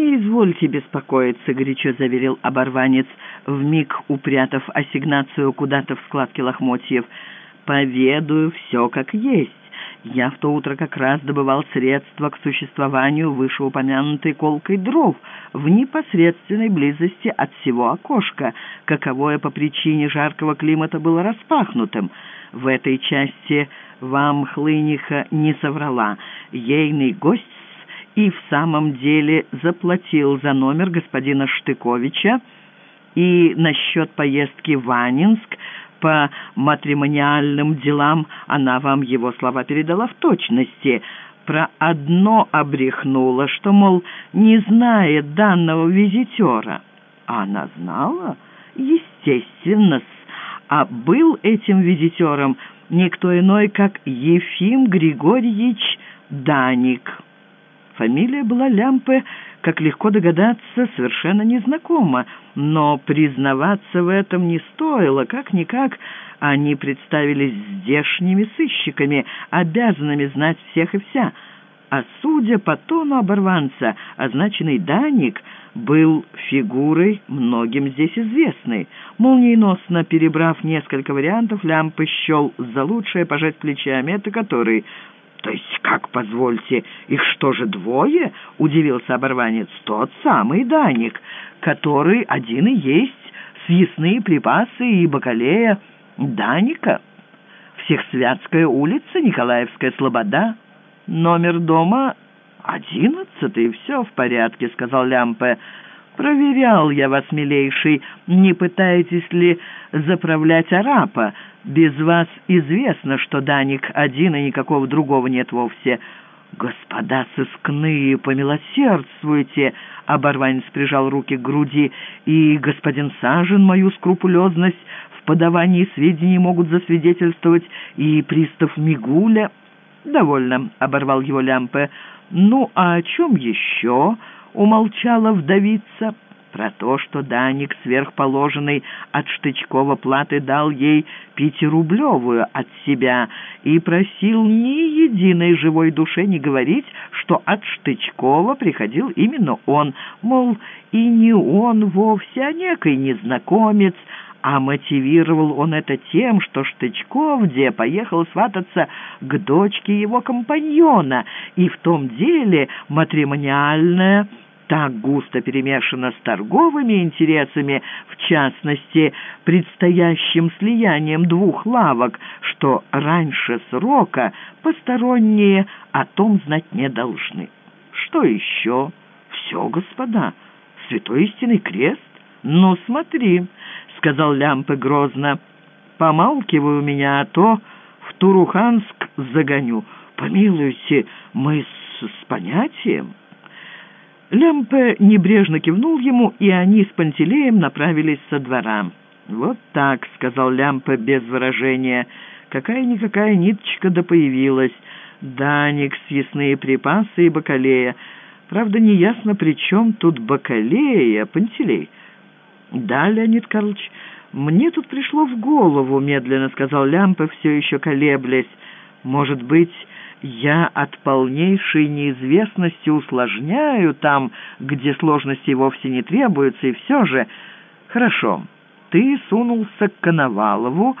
«Не извольте беспокоиться», — горячо заверил оборванец, вмиг упрятав ассигнацию куда-то в складке лохмотьев. «Поведаю все как есть. Я в то утро как раз добывал средства к существованию вышеупомянутой колкой дров в непосредственной близости от всего окошка, каковое по причине жаркого климата было распахнутым. В этой части вам Хлыниха не соврала. Ейный гость и в самом деле заплатил за номер господина Штыковича, и насчет поездки в Анинск по матримониальным делам она вам его слова передала в точности. Про одно обрехнула, что, мол, не знает данного визитера. А она знала? Естественно, а был этим визитером никто иной, как Ефим Григорьевич Даник. Фамилия была Лямпе, как легко догадаться, совершенно незнакома, но признаваться в этом не стоило, как-никак они представились здешними сыщиками, обязанными знать всех и вся. А судя по тону оборванца, означенный Даник был фигурой многим здесь известной. Молниеносно перебрав несколько вариантов, Лямпы счел за лучшее пожать плечами. Это который... «То есть как, позвольте, их что же двое?» — удивился оборванец. «Тот самый Даник, который один и есть, съестные припасы и бакалея Даника. Всехсвятская улица, Николаевская Слобода. Номер дома одиннадцатый. Все в порядке», — сказал Лямпе. «Проверял я вас, милейший, не пытаетесь ли заправлять арапа. Без вас известно, что Даник один и никакого другого нет вовсе». «Господа сыскные, помилосердствуйте!» — оборванец прижал руки к груди. «И господин Сажин мою скрупулезность в подавании сведений могут засвидетельствовать, и пристав Мигуля...» «Довольно», — оборвал его Лямпе. «Ну, а о чем еще?» — умолчала вдовица. «Про то, что Даник сверхположенный от Штычкова платы дал ей пятирублевую от себя и просил ни единой живой душе не говорить, что от Штычкова приходил именно он, мол, и не он вовсе, а некий незнакомец, а мотивировал он это тем, что Штычков где поехал свататься к дочке его компаньона, и в том деле матримониальное так густо перемешано с торговыми интересами, в частности, предстоящим слиянием двух лавок, что раньше срока посторонние о том знать не должны. Что еще? Все, господа, святой истинный крест. Ну, смотри, сказал Лямпы грозно. «Помалкивай у меня, а то в Туруханск загоню. Помилуйте, мы с, с понятием». Лямпе небрежно кивнул ему, и они с Пантелеем направились со двора. «Вот так», — сказал Лямпе без выражения, — «какая-никакая ниточка да появилась. Даник, съестные припасы и бакалея. Правда, неясно, при чем тут бакалея, Пантелей». «Да, Леонид Карлович, мне тут пришло в голову», — медленно сказал Лямпа, все еще колеблясь. «Может быть, я от полнейшей неизвестности усложняю там, где сложности вовсе не требуются, и все же...» «Хорошо, ты сунулся к Коновалову,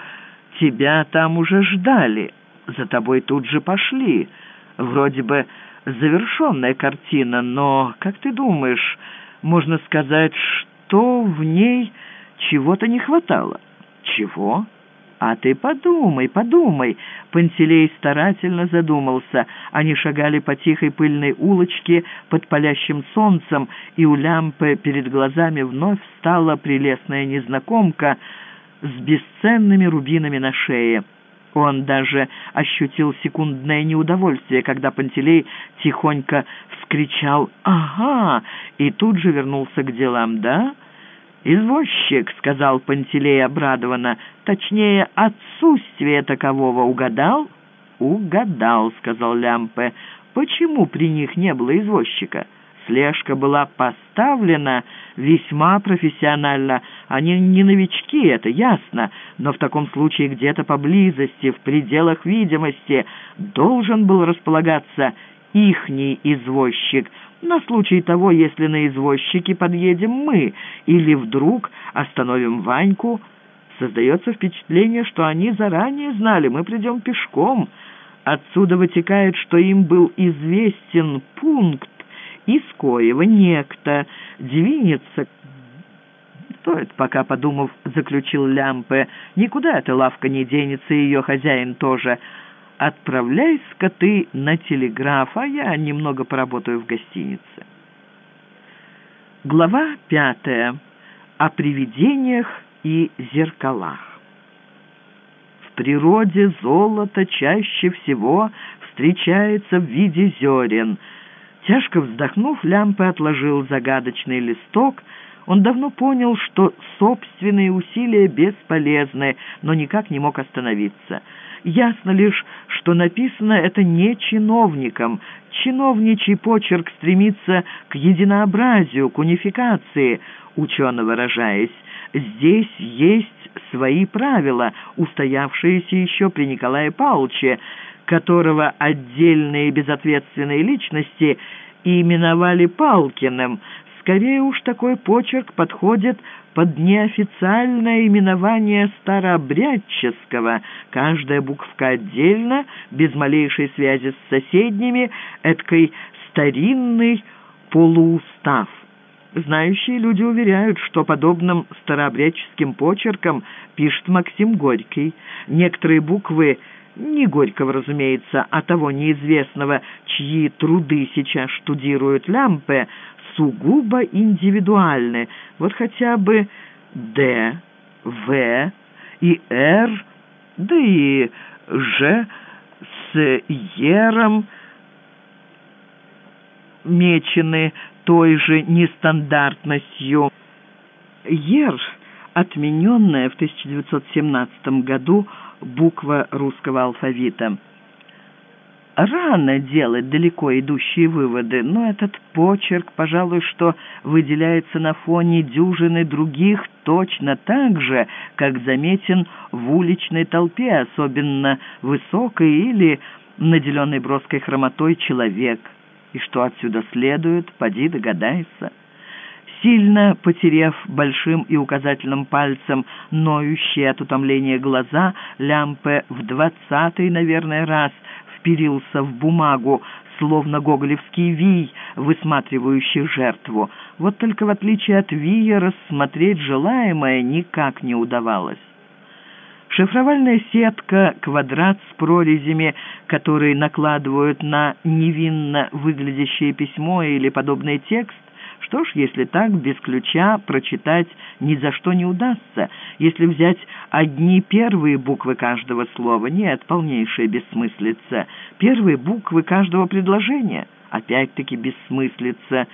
тебя там уже ждали, за тобой тут же пошли. Вроде бы завершенная картина, но, как ты думаешь, можно сказать, что...» что в ней чего-то не хватало. Чего? А ты подумай, подумай. Пантелей старательно задумался. Они шагали по тихой пыльной улочке под палящим солнцем, и у лямпы перед глазами вновь стала прелестная незнакомка с бесценными рубинами на шее. Он даже ощутил секундное неудовольствие, когда Пантелей тихонько вскричал «Ага!» и тут же вернулся к делам. «Да?» «Извозчик», — сказал Пантелей обрадованно, — «точнее, отсутствие такового угадал?» «Угадал», — сказал Лямпе. «Почему при них не было извозчика?» Слежка была поставлена весьма профессионально. Они не новички, это ясно, но в таком случае где-то поблизости, в пределах видимости, должен был располагаться ихний извозчик, на случай того, если на извозчике подъедем мы или вдруг остановим Ваньку. Создается впечатление, что они заранее знали, мы придем пешком. Отсюда вытекает, что им был известен пункт, из коего некто двинется стоит, пока, подумав, заключил Лямпе. Никуда эта лавка не денется, и ее хозяин тоже. Отправляй-ка на телеграф, а я немного поработаю в гостинице. Глава пятая. О привидениях и зеркалах. В природе золото чаще всего встречается в виде зерен. Тяжко вздохнув, Лямпе отложил загадочный листок — он давно понял, что собственные усилия бесполезны, но никак не мог остановиться. Ясно лишь, что написано это не чиновникам. Чиновничий почерк стремится к единообразию, к унификации, учено выражаясь. Здесь есть свои правила, устоявшиеся еще при Николае Павловиче, которого отдельные безответственные личности именовали Палкиным – Скорее уж такой почерк подходит под неофициальное именование старообрядческого. Каждая буковка отдельно, без малейшей связи с соседними, эткой старинный полуустав. Знающие люди уверяют, что подобным старообрядческим почерком пишет Максим Горький. Некоторые буквы не Горького, разумеется, а того неизвестного, чьи труды сейчас штудируют Лямпе, сугубо индивидуальны. Вот хотя бы «Д», «В» и «Р», да и «Ж» с «Ером» мечены той же нестандартностью. «Ер», отмененная в 1917 году буква русского алфавита – Рано делать далеко идущие выводы, но этот почерк, пожалуй, что выделяется на фоне дюжины других точно так же, как заметен в уличной толпе, особенно высокой или наделенной броской хромотой человек. И что отсюда следует, поди догадайся. Сильно потеряв большим и указательным пальцем ноющие от утомления глаза, Лямпе в двадцатый, наверное, раз – вперился в бумагу, словно гоголевский вий, высматривающий жертву. Вот только в отличие от вия рассмотреть желаемое никак не удавалось. Шифровальная сетка, квадрат с прорезями, которые накладывают на невинно выглядящее письмо или подобный текст, что ж, если так, без ключа прочитать ни за что не удастся. Если взять одни первые буквы каждого слова, нет, полнейшая бессмыслица. Первые буквы каждого предложения, опять-таки бессмыслица.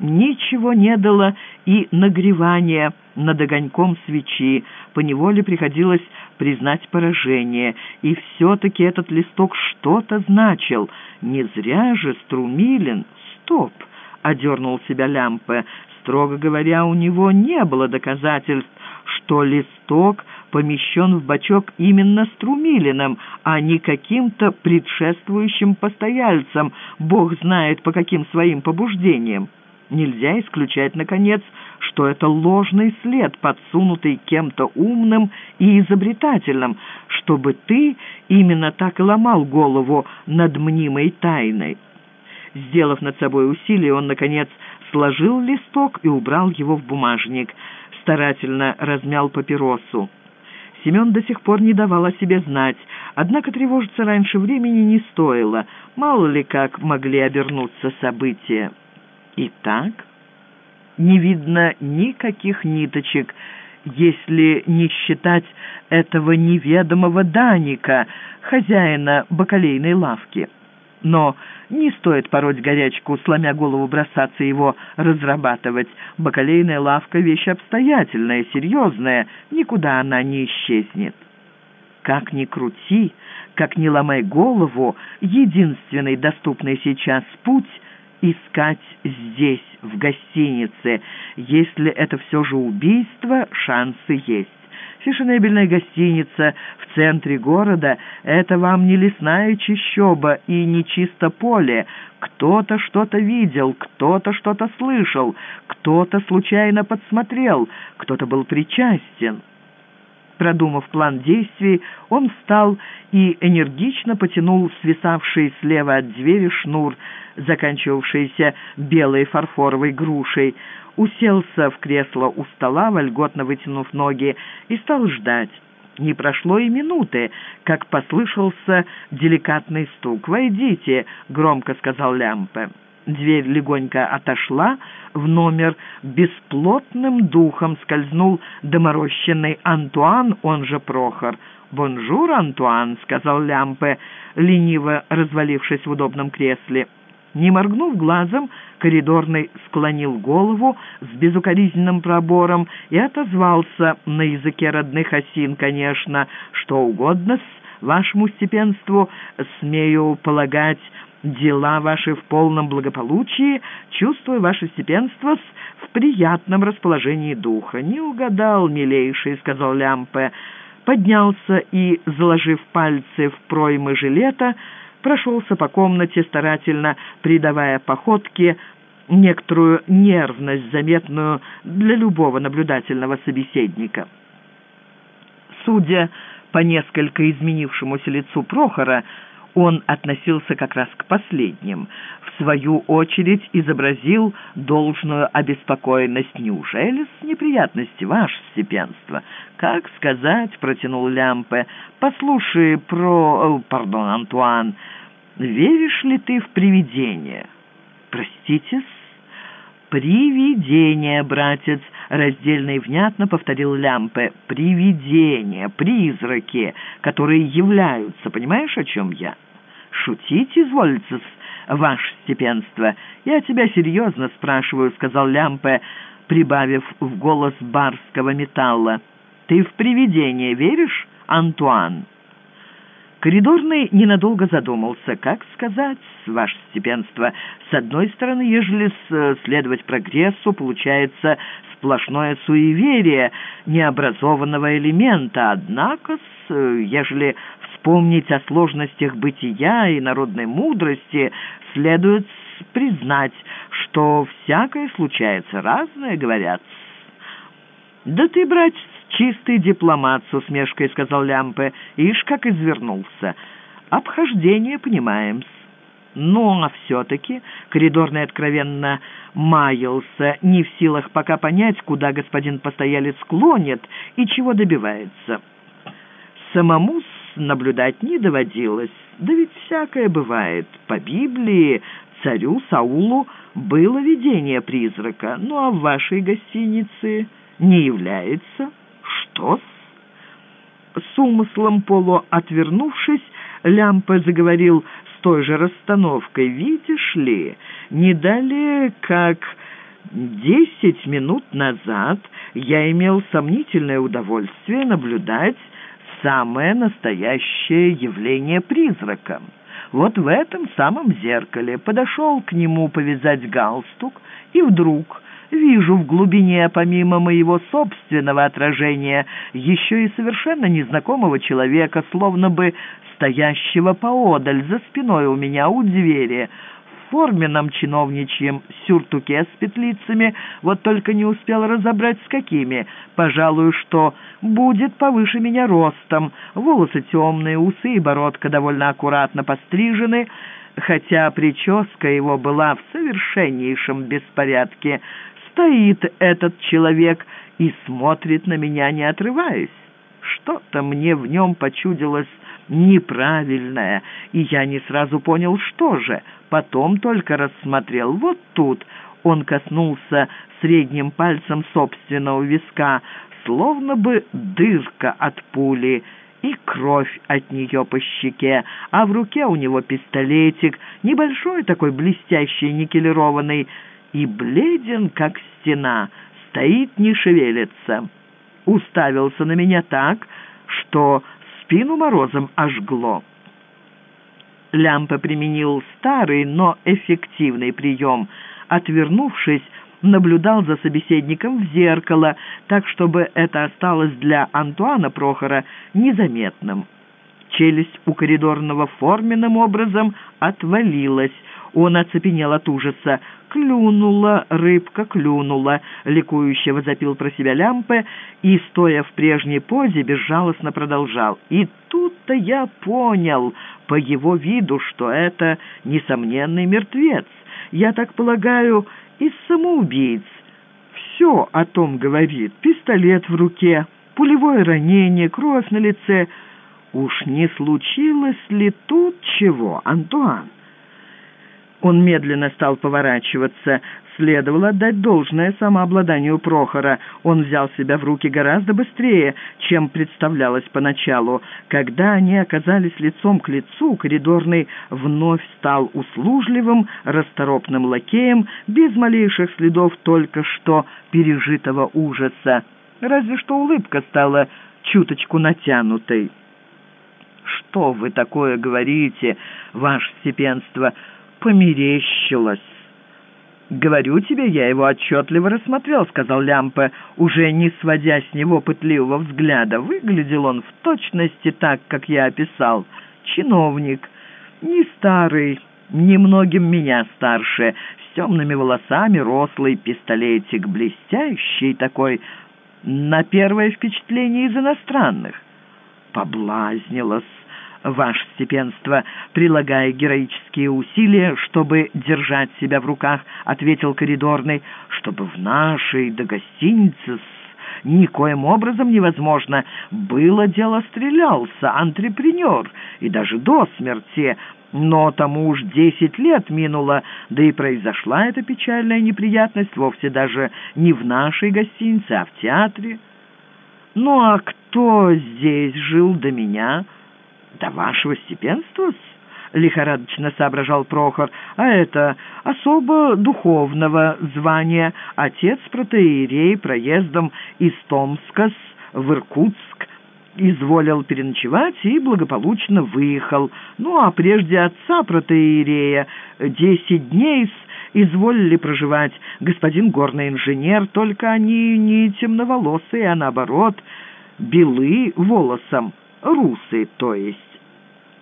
Ничего не дало и нагревание над огоньком свечи. Поневоле приходилось признать поражение. И все-таки этот листок что-то значил. Не зря же Струмилин... Стоп! — одернул себя Лямпе. Строго говоря, у него не было доказательств, что листок помещен в бачок именно Струмилиным, а не каким-то предшествующим постояльцем, бог знает по каким своим побуждениям. Нельзя исключать, наконец, что это ложный след, подсунутый кем-то умным и изобретательным, чтобы ты именно так и ломал голову над мнимой тайной. Сделав над собой усилие, он, наконец, сложил листок и убрал его в бумажник. Старательно размял папиросу. Семен до сих пор не давал о себе знать, однако тревожиться раньше времени не стоило. Мало ли как могли обернуться события. Итак, не видно никаких ниточек, если не считать этого неведомого Даника, хозяина бакалейной лавки. Но не стоит пороть горячку, сломя голову бросаться его разрабатывать. Бакалейная лавка — вещь обстоятельная, серьезная, никуда она не исчезнет. Как ни крути, как ни ломай голову, единственный доступный сейчас путь — искать здесь, в гостинице. Если это все же убийство, шансы есть. Фешенебельная гостиница в центре города — это вам не лесная чащоба и не чисто поле. Кто-то что-то видел, кто-то что-то слышал, кто-то случайно подсмотрел, кто-то был причастен. Продумав план действий, он встал и энергично потянул свисавший слева от двери шнур, заканчивавшийся белой фарфоровой грушей, уселся в кресло у стола, вольготно вытянув ноги, и стал ждать. Не прошло и минуты, как послышался деликатный стук. «Войдите», — громко сказал Лямпе. Дверь легонько отошла, в номер бесплотным духом скользнул доморощенный Антуан, он же Прохор. «Бонжур, Антуан», — сказал Лямпе, лениво развалившись в удобном кресле. Не моргнув глазом, коридорный склонил голову с безукоризненным пробором и отозвался на языке родных осин, конечно, что угодно с вашему степенству, смею полагать, дела ваши в полном благополучии, чувствую ваше степенство в приятном расположении духа. Не угадал, милейший, — сказал Лямпе, поднялся и, заложив пальцы в проймы жилета, прошелся по комнате, старательно придавая походке некоторую нервность, заметную для любого наблюдательного собеседника. Судя по несколько изменившемуся лицу Прохора, он относился как раз к последним. В свою очередь изобразил должную обеспокоенность. «Неужели с неприятности, ваше степенство?» «Как сказать?» — протянул Лямпе. «Послушай про... Э, пардон, Антуан, веришь ли ты в привидения?» «Простите-с?» «Привидение, братец!» — раздельно и внятно повторил Лямпе. «Привидения, призраки, которые являются. Понимаешь, о чем я?» «Шутить изволится ваше степенство. Я тебя серьезно спрашиваю», — сказал Лямпе, прибавив в голос барского металла. «Ты в привидение веришь, Антуан?» Коридорный ненадолго задумался. Как сказать, ваше степенство, с одной стороны, ежели следовать прогрессу, получается сплошное суеверие необразованного элемента, однако, ежели вспомнить о сложностях бытия и народной мудрости, следует признать, что всякое случается, разное говорят. «Да ты, братец, чистый дипломат», — с усмешкой сказал Лямпе. «Ишь, как извернулся. Обхождение понимаем-с». А все-таки коридорный откровенно маялся, не в силах пока понять, куда господин постоялец склонит и чего добивается. Самому наблюдать не доводилось, да ведь всякое бывает. По Библии царю Саулу было видение призрака, ну а в вашей гостинице не является. Что-с? С умыслом полуотвернувшись, Лямпа заговорил той же расстановкой. «Видишь ли, не далее, как десять минут назад я имел сомнительное удовольствие наблюдать самое настоящее явление призрака. Вот в этом самом зеркале подошел к нему повязать галстук, и вдруг вижу в глубине, помимо моего собственного отражения, еще и совершенно незнакомого человека, словно бы стоящего поодаль, за спиной у меня у двери, в форменном чиновничьем сюртуке с петлицами, вот только не успел разобрать с какими. Пожалуй, что будет повыше меня ростом, волосы темные, усы и бородка довольно аккуратно пострижены, хотя прическа его была в совершеннейшем беспорядке. Стоит этот человек и смотрит на меня, не отрываясь. Что-то мне в нем почудилось неправильное, и я не сразу понял, что же. Потом только рассмотрел. Вот тут он коснулся средним пальцем собственного виска, словно бы дырка от пули, и кровь от нее по щеке, а в руке у него пистолетик, небольшой такой блестящий, никелированный, и бледен, как стена, стоит, не шевелится. Уставился на меня так, что спину морозом ожгло. Лямпа применил старый, но эффективный прием. Отвернувшись, наблюдал за собеседником в зеркало, так, чтобы это осталось для Антуана Прохора незаметным. Челюсть у коридорного форменным образом отвалилась. Он оцепенел от ужаса. «Клюнула, рыбка клюнула!» — ликующе возопил про себя лямпы и, стоя в прежней позе, безжалостно продолжал. «И тут-то я понял по его виду, что это несомненный мертвец. Я так полагаю, из самоубийц. Все о том говорит. Пистолет в руке, пулевое ранение, кровь на лице. Уж не случилось ли тут чего, Антуан?» Он медленно стал поворачиваться. Следовало отдать должное самообладанию Прохора. Он взял себя в руки гораздо быстрее, чем представлялось поначалу. Когда они оказались лицом к лицу, коридорный вновь стал услужливым, расторопным лакеем, без малейших следов только что пережитого ужаса. Разве что улыбка стала чуточку натянутой. «Что вы такое говорите, ваше степенство?» Померещилось. «Говорю тебе, я его отчетливо рассмотрел», — сказал Лямпе, уже не сводя с него пытливого взгляда. Выглядел он в точности так, как я описал. Чиновник, не старый, немногим меня старше, с темными волосами, рослый пистолетик, блестящий такой, на первое впечатление из иностранных. Поблазнилась ваше степенство, прилагая героические усилия, чтобы держать себя в руках, ответил коридорный, чтобы в нашей до гостиницы никоим образом невозможно. Было дело, стрелялся, антрепренер, и даже до смерти, но тому уж десять лет минуло, да и произошла эта печальная неприятность вовсе даже не в нашей гостинице, а в театре. Ну а кто здесь жил до меня?» «Да вашего степенства лихорадочно соображал Прохор, а это особо духовного звания. Отец протеерей проездом из Томска в Иркутск изволил переночевать и благополучно выехал. Ну, а прежде отца протеерея десять дней изволили проживать господин горный инженер, только они не темноволосые, а наоборот, белы волосом, русы, то есть.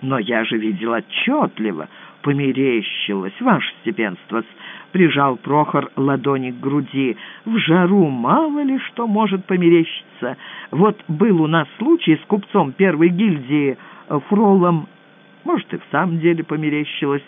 Но я же видел отчетливо, померещилось, ваше степенство, прижал Прохор ладони к груди. В жару мало ли что может померещиться. Вот был у нас случай с купцом первой гильдии э, Фролом. Может, и в самом деле померещилось.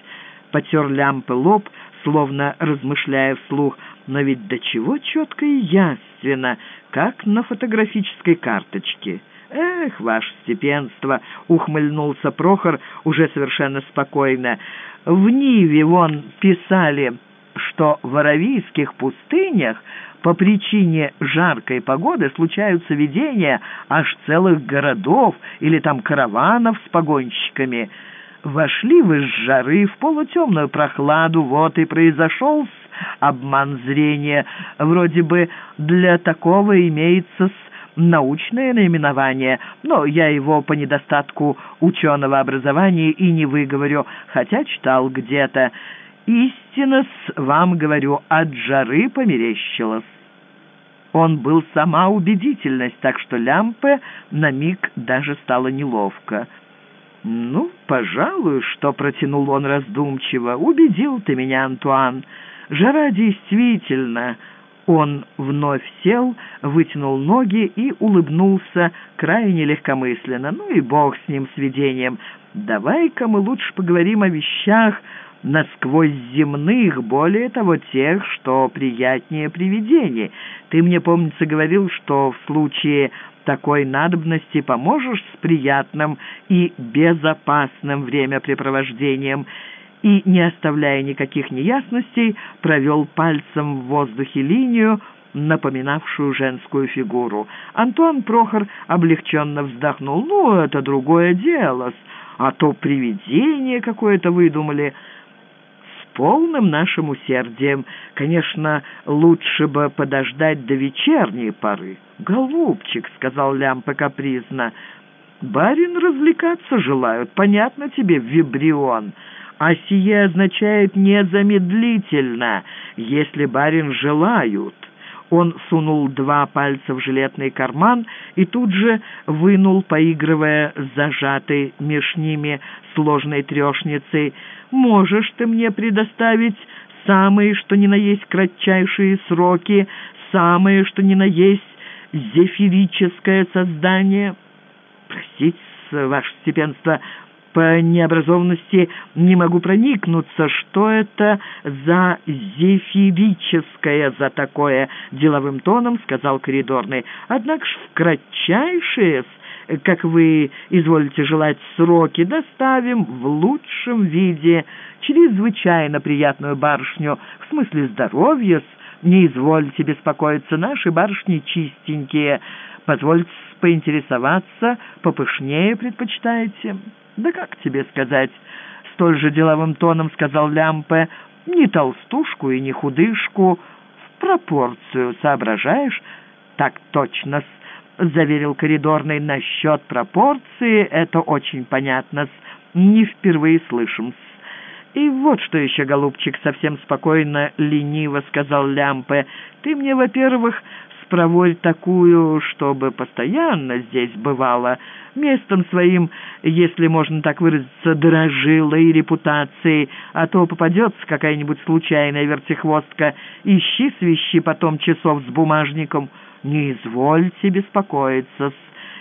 Потер лямпы лоб, словно размышляя вслух. Но ведь до чего четко и яственно, как на фотографической карточке. «Эх, ваше степенство!» — ухмыльнулся Прохор уже совершенно спокойно. «В Ниве вон писали, что в Аравийских пустынях по причине жаркой погоды случаются видения аж целых городов или там караванов с погонщиками. Вошли вы с жары в полутемную прохладу, вот и произошел обман зрения. Вроде бы для такого имеется научное наименование, но я его по недостатку ученого образования и не выговорю, хотя читал где-то. Истинно с вам говорю, от жары померещилось. Он был сама убедительность, так что Лямпе на миг даже стало неловко. «Ну, пожалуй, что протянул он раздумчиво. Убедил ты меня, Антуан. Жара действительно он вновь сел, вытянул ноги и улыбнулся крайне легкомысленно. «Ну и бог с ним, с видением. Давай-ка мы лучше поговорим о вещах насквозь земных, более того, тех, что приятнее привидений. Ты мне, помнится, говорил, что в случае такой надобности поможешь с приятным и безопасным времяпрепровождением» и, не оставляя никаких неясностей, провел пальцем в воздухе линию, напоминавшую женскую фигуру. Антуан Прохор облегченно вздохнул. «Ну, это другое дело, а то привидение какое-то выдумали». «С полным нашим усердием. Конечно, лучше бы подождать до вечерней поры». «Голубчик», — сказал Лямпа капризно, — «барин развлекаться желают, понятно тебе, вибрион». А сие означает незамедлительно, если барин желают». Он сунул два пальца в жилетный карман и тут же вынул, поигрывая зажатой меж ними сложной трешницей. «Можешь ты мне предоставить самые, что ни на есть кратчайшие сроки, самое, что ни на есть зефирическое создание?» «Простите, ваше степенство, по необразованности не могу проникнуться, что это за зефирическое за такое, деловым тоном сказал коридорный. Однако ж в кратчайшие, как вы изволите желать, сроки доставим в лучшем виде, чрезвычайно приятную барышню, в смысле здоровья, не извольте беспокоиться, наши барышни чистенькие, позвольте поинтересоваться, попышнее предпочитаете?» «Да как тебе сказать?» — столь же деловым тоном сказал Лямпе. «Ни толстушку и ни худышку. В пропорцию, соображаешь?» «Так точно заверил коридорный. «Насчет пропорции это очень понятно-с. Не впервые слышим-с». «И вот что еще, голубчик, совсем спокойно, лениво сказал Лямпе. Ты мне, во-первых, проволь такую, чтобы постоянно здесь бывала, местом своим, если можно так выразиться, дорожила и репутацией, а то попадется какая-нибудь случайная вертихвостка, ищи свищи потом часов с бумажником. Не извольте беспокоиться,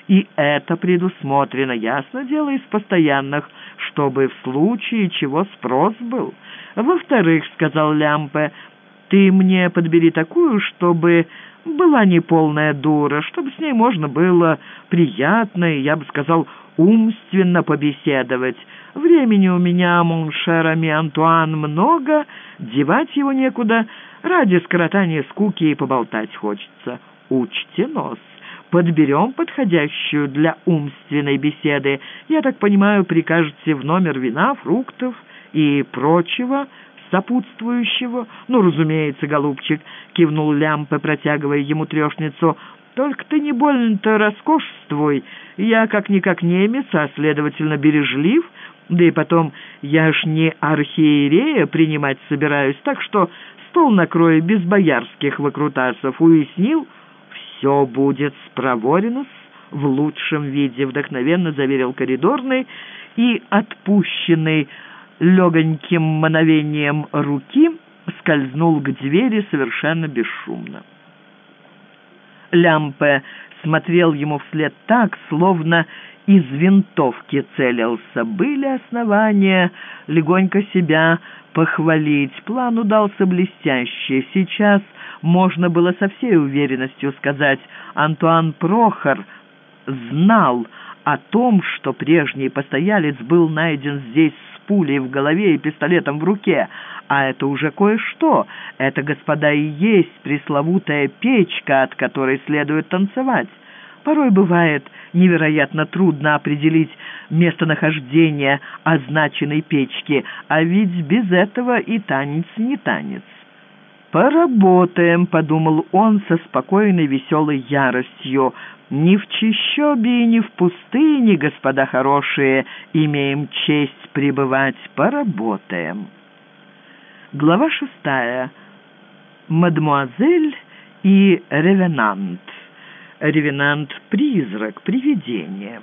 и это предусмотрено, ясно дело, из постоянных, чтобы в случае чего спрос был. Во-вторых, — сказал Лямпе, — ты мне подбери такую, чтобы была не полная дура, чтобы с ней можно было приятно и, я бы сказал, умственно побеседовать. Времени у меня, моншерами Антуан, много, девать его некуда, ради скоротания скуки и поболтать хочется. Учти нос. Подберем подходящую для умственной беседы. Я так понимаю, прикажете в номер вина, фруктов и прочего, сопутствующего? Ну, разумеется, голубчик, кивнул Лямпе, протягивая ему трешницу. Только ты не больно-то роскошствуй. Я как-никак немец, а, следовательно, бережлив. Да и потом, я ж не архиерея принимать собираюсь, так что стол накрою без боярских выкрутасов. Уяснил? Все будет спроворено в лучшем виде, вдохновенно заверил коридорный и отпущенный легоньким мановением руки скользнул к двери совершенно бесшумно. Лямпе смотрел ему вслед так, словно из винтовки целился. Были основания легонько себя похвалить. План удался блестяще. Сейчас можно было со всей уверенностью сказать, Антуан Прохор знал о том, что прежний постоялец был найден здесь пулей в голове и пистолетом в руке. А это уже кое-что. Это, господа, и есть пресловутая печка, от которой следует танцевать. Порой бывает невероятно трудно определить местонахождение означенной печки, а ведь без этого и танец не танец. «Поработаем», — подумал он со спокойной веселой яростью. «Ни в чищобе и ни в пустыне, господа хорошие, имеем честь пребывать, поработаем». Глава шестая. Мадмуазель и Ревенант. Ревенант — призрак, привидение.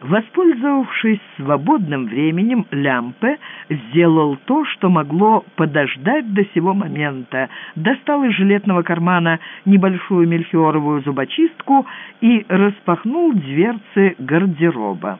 Воспользовавшись свободным временем, Лямпе сделал то, что могло подождать до сего момента. Достал из жилетного кармана небольшую мельхиоровую зубочистку и распахнул дверцы гардероба.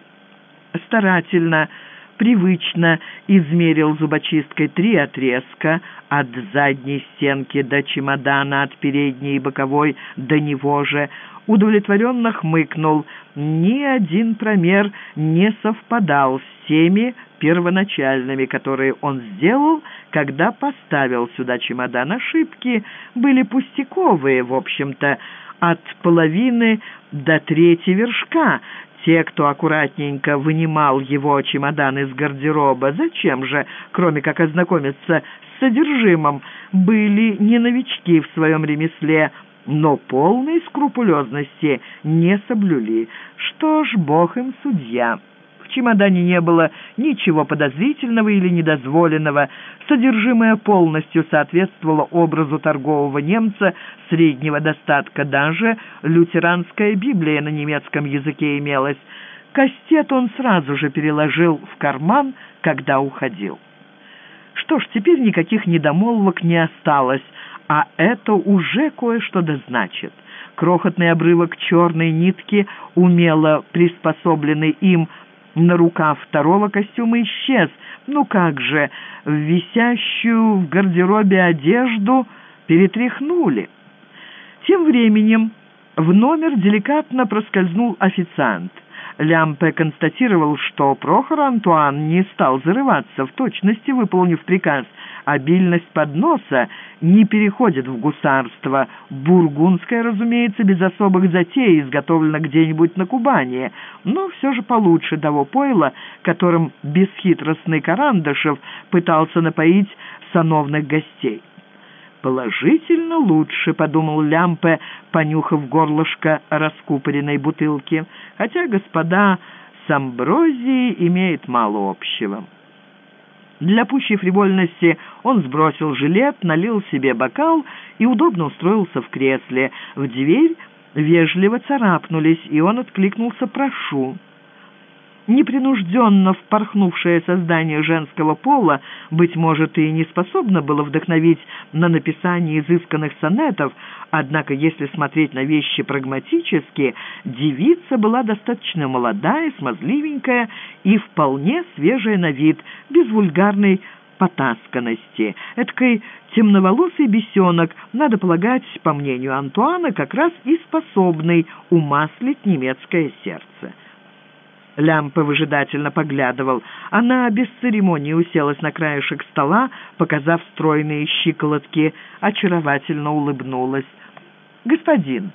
Старательно, привычно измерил зубочисткой три отрезка от задней стенки до чемодана, от передней и боковой до него же, удовлетворенно хмыкнул. Ни один промер не совпадал с теми первоначальными, которые он сделал, когда поставил сюда чемодан. Ошибки были пустяковые, в общем-то, от половины до трети вершка. Те, кто аккуратненько вынимал его чемодан из гардероба, зачем же, кроме как ознакомиться с содержимым, были не новички в своем ремесле, но полной скрупулезности не соблюли. Что ж, бог им судья. В чемодане не было ничего подозрительного или недозволенного. Содержимое полностью соответствовало образу торгового немца среднего достатка. Даже лютеранская Библия на немецком языке имелась. Кастет он сразу же переложил в карман, когда уходил. Что ж, теперь никаких недомолвок не осталось, а это уже кое-что да значит. Крохотный обрывок черной нитки, умело приспособленный им на рукав второго костюма, исчез. Ну как же, висящую в гардеробе одежду перетряхнули. Тем временем в номер деликатно проскользнул официант. Лямпе констатировал, что Прохор Антуан не стал зарываться, в точности выполнив приказ. Обильность подноса не переходит в гусарство. Бургундское, разумеется, без особых затей, изготовлено где-нибудь на Кубани, но все же получше того пойла, которым бесхитростный Карандашев пытался напоить сановных гостей. «Положительно лучше», — подумал Лямпе, понюхав горлышко раскупоренной бутылки, хотя господа с Амброзией имеют мало общего. Для пущей фривольности он сбросил жилет, налил себе бокал и удобно устроился в кресле. В дверь вежливо царапнулись, и он откликнулся «прошу» непринужденно впорхнувшее создание женского пола, быть может, и не способно было вдохновить на написание изысканных сонетов, однако, если смотреть на вещи прагматически, девица была достаточно молодая, смазливенькая и вполне свежая на вид, без вульгарной потасканности. Эдакой темноволосый бесенок, надо полагать, по мнению Антуана, как раз и способный умаслить немецкое сердце. Лямпа выжидательно поглядывал. Она без церемонии уселась на краешек стола, показав стройные щиколотки, очаровательно улыбнулась. «Господин,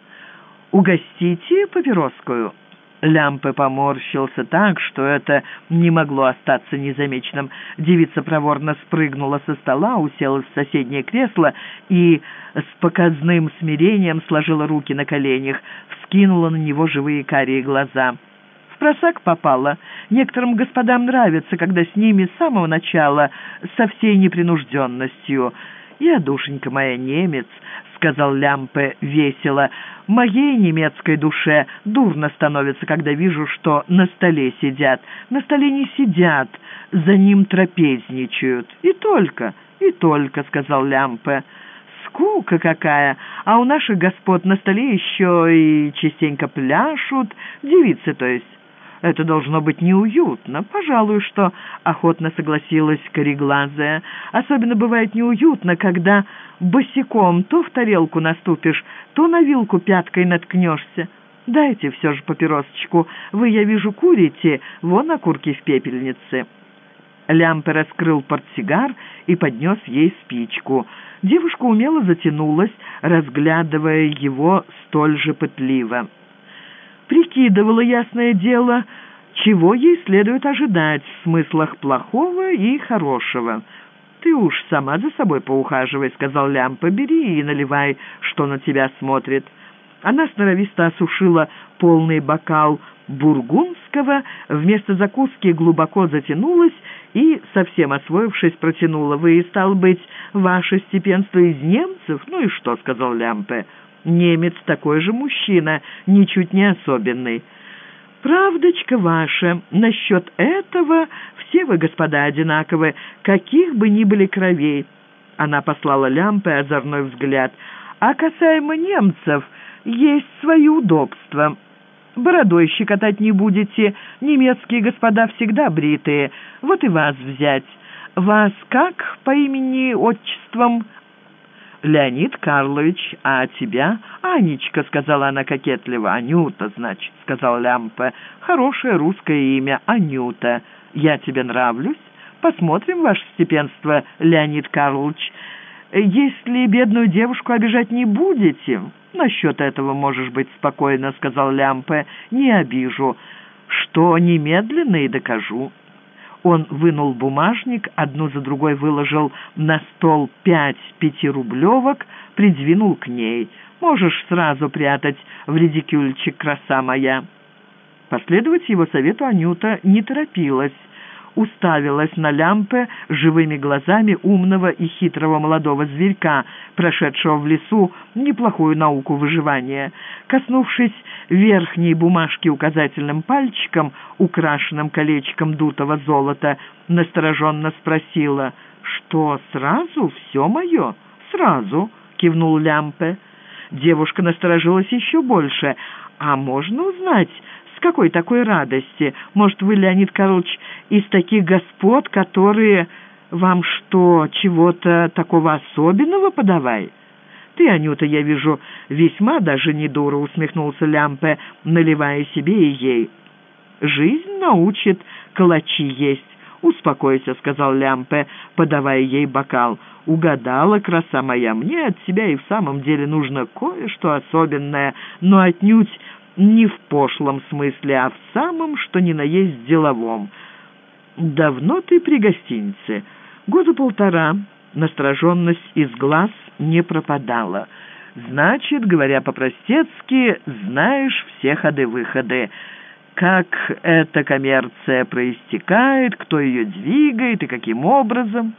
угостите папироскую?» Лямпе поморщился так, что это не могло остаться незамеченным. Девица проворно спрыгнула со стола, уселась в соседнее кресло и с показным смирением сложила руки на коленях, вскинула на него живые карие глаза — просак попала. Некоторым господам нравится, когда с ними с самого начала со всей непринужденностью. «Я, душенька моя, немец», — сказал Лямпе весело. «Моей немецкой душе дурно становится, когда вижу, что на столе сидят. На столе не сидят, за ним трапезничают. И только, и только», — сказал Лямпе. «Скука какая! А у наших господ на столе еще и частенько пляшут, девицы, то есть». Это должно быть неуютно. Пожалуй, что охотно согласилась кореглазая. Особенно бывает неуютно, когда босиком то в тарелку наступишь, то на вилку пяткой наткнешься. Дайте все же папиросочку. Вы, я вижу, курите. Вон окурки в пепельнице». Лямпе раскрыл портсигар и поднес ей спичку. Девушка умело затянулась, разглядывая его столь же пытливо прикидывала, ясное дело, чего ей следует ожидать в смыслах плохого и хорошего. «Ты уж сама за собой поухаживай», — сказал Лямпа, — «бери и наливай, что на тебя смотрит». Она сноровисто осушила полный бокал бургундского, вместо закуски глубоко затянулась и, совсем освоившись, протянула. «Вы, стал быть, ваше степенство из немцев?» «Ну и что?» — сказал Лямпе. Немец такой же мужчина, ничуть не особенный. Правдочка ваша, насчет этого все вы, господа, одинаковы, каких бы ни были кровей. Она послала лямпы озорной взгляд. А касаемо немцев, есть свои удобства. Бородой щекотать не будете, немецкие господа всегда бритые. Вот и вас взять. Вас как по имени-отчествам Леонид Карлович, а тебя Анечка, сказала она кокетливо. Анюта, значит, сказал Лямпе. Хорошее русское имя Анюта. Я тебе нравлюсь? Посмотрим, ваше степенство, Леонид Карлович. Если бедную девушку обижать не будете, насчет этого можешь быть спокойно, сказал Лямпе. Не обижу. Что немедленно и докажу. Он вынул бумажник, одну за другой выложил на стол пять пятирублевок, придвинул к ней. «Можешь сразу прятать в редикюльчик, краса моя». Последовать его совету Анюта не торопилась, уставилась на лямпе живыми глазами умного и хитрого молодого зверька, прошедшего в лесу неплохую науку выживания. Коснувшись верхней бумажки указательным пальчиком, украшенным колечком дутого золота, настороженно спросила, «Что, сразу все мое?» «Сразу», — кивнул Лямпе. Девушка насторожилась еще больше. «А можно узнать, с какой такой радости? Может, вы, Леонид Карлович, из таких господ, которые вам что, чего-то такого особенного подавай?» «Ты, Анюта, я вижу, весьма даже не дура», — усмехнулся Лямпе, наливая себе и ей. «Жизнь научит калачи есть». «Успокойся», — сказал Лямпе, подавая ей бокал. «Угадала, краса моя, мне от тебя и в самом деле нужно кое-что особенное, но отнюдь не в пошлом смысле, а в самом, что ни на есть деловом. Давно ты при гостинице? Года полтора. Настороженность из глаз не пропадала. Значит, говоря по-простецки, знаешь все ходы-выходы. Как эта коммерция проистекает, кто ее двигает и каким образом.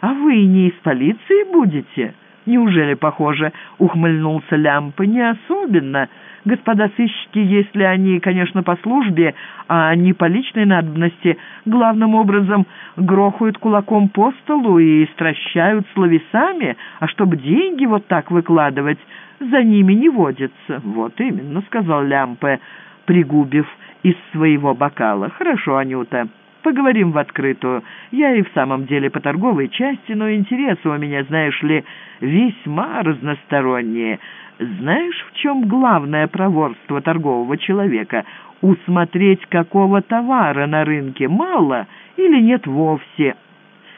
А вы не из полиции будете?» «Неужели похоже?» — ухмыльнулся Лямпа. «Не особенно. Господа сыщики, если они, конечно, по службе, а не по личной надобности, главным образом грохают кулаком по столу и стращают словесами, а чтобы деньги вот так выкладывать, за ними не водится». «Вот именно», — сказал Лямпе, пригубив из своего бокала. «Хорошо, Анюта». Поговорим в открытую. Я и в самом деле по торговой части, но интересы у меня, знаешь ли, весьма разносторонние. Знаешь, в чем главное проворство торгового человека? Усмотреть, какого товара на рынке мало или нет вовсе.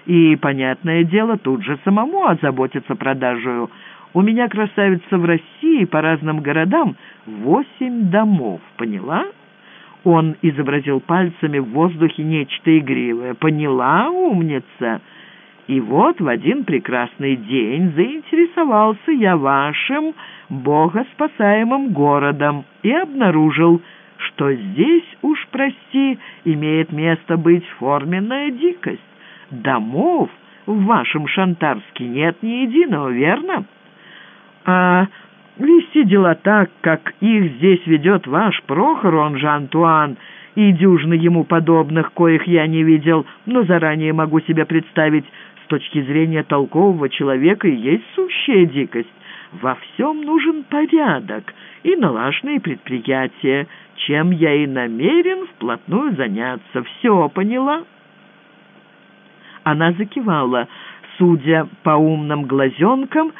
И, понятное дело, тут же самому озаботиться продажей. У меня, красавица, в России по разным городам восемь домов, поняла?» Он изобразил пальцами в воздухе нечто игривое. «Поняла, умница?» И вот в один прекрасный день заинтересовался я вашим богоспасаемым городом и обнаружил, что здесь, уж прости, имеет место быть форменная дикость. Домов в вашем Шантарске нет ни единого, верно? А Вести дела так, как их здесь ведет ваш Прохор, он же Антуан, и дюжины ему подобных, коих я не видел, но заранее могу себе представить, с точки зрения толкового человека есть сущая дикость. Во всем нужен порядок и налажные предприятия, чем я и намерен вплотную заняться. Все поняла?» Она закивала, судя по умным глазенкам,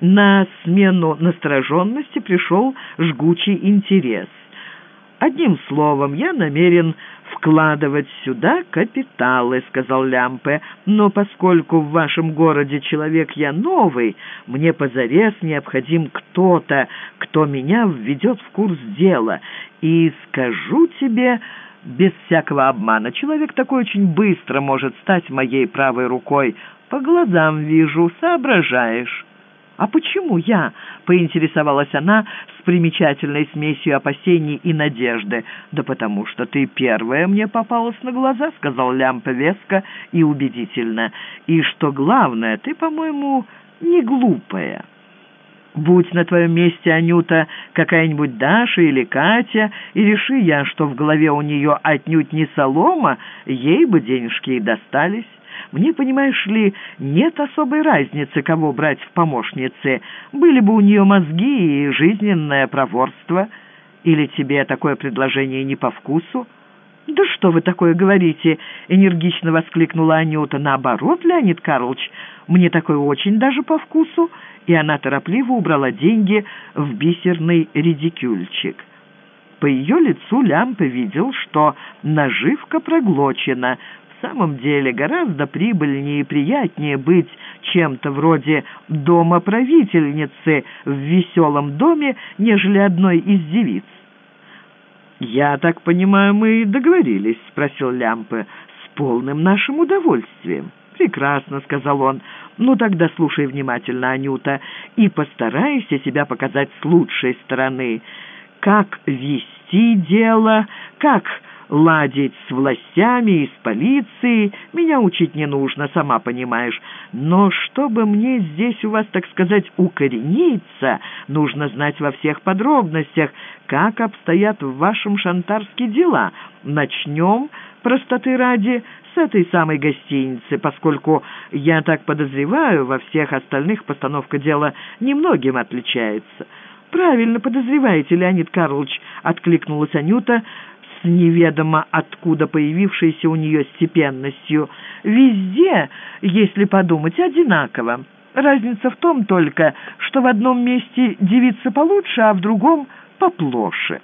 на смену настороженности пришел жгучий интерес. «Одним словом, я намерен вкладывать сюда капиталы», — сказал Лямпе, «но поскольку в вашем городе человек я новый, мне позарез необходим кто-то, кто меня введет в курс дела. И скажу тебе...» без всякого обмана. Человек такой очень быстро может стать моей правой рукой. По глазам вижу, соображаешь». «А почему я?» — поинтересовалась она с примечательной смесью опасений и надежды. «Да потому что ты первая мне попалась на глаза», — сказал Лямпа веско и убедительно. «И что главное, ты, по-моему, не глупая». Будь на твоем месте, Анюта, какая-нибудь Даша или Катя, и реши я, что в голове у нее отнюдь не солома, ей бы денежки и достались. Мне, понимаешь ли, нет особой разницы, кого брать в помощницы. Были бы у нее мозги и жизненное проворство. Или тебе такое предложение не по вкусу?» «Да что вы такое говорите?» — энергично воскликнула Анюта. «Наоборот, Леонид Карлович, мне такое очень даже по вкусу». И она торопливо убрала деньги в бисерный редикюльчик. По ее лицу Лямпа видел, что наживка проглочена — самом деле гораздо прибыльнее и приятнее быть чем-то вроде домоправительницы в веселом доме, нежели одной из девиц. «Я так понимаю, мы договорились?» — спросил Лямпе. «С полным нашим удовольствием». «Прекрасно», — сказал он. «Ну тогда слушай внимательно, Анюта, и постарайся себя показать с лучшей стороны. Как вести?» вести дело, как ладить с властями и с полицией. Меня учить не нужно, сама понимаешь. Но чтобы мне здесь у вас, так сказать, укорениться, нужно знать во всех подробностях, как обстоят в вашем шантарске дела. Начнем, простоты ради, с этой самой гостиницы, поскольку, я так подозреваю, во всех остальных постановка дела немногим отличается». «Правильно подозреваете, Леонид Карлович», — откликнулась Анюта, неведомо откуда появившейся у нее степенностью. «Везде, если подумать, одинаково. Разница в том только, что в одном месте девица получше, а в другом поплоше».